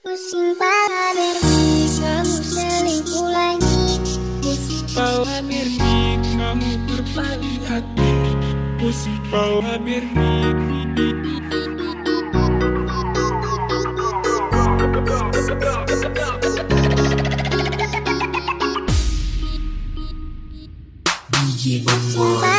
Pusing para Berni Kamu selingkuh lagi. Pusing para Berni Kamu berbalik hati. Pusing para Berni DJ Bumbo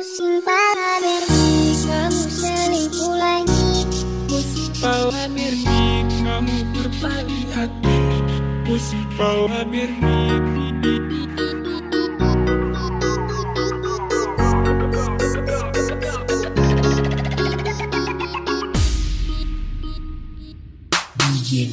pusing pala berdi kamu selingkuh lagi pusing pala berdi kamu berbalik hati. Pusing pala berdi DJ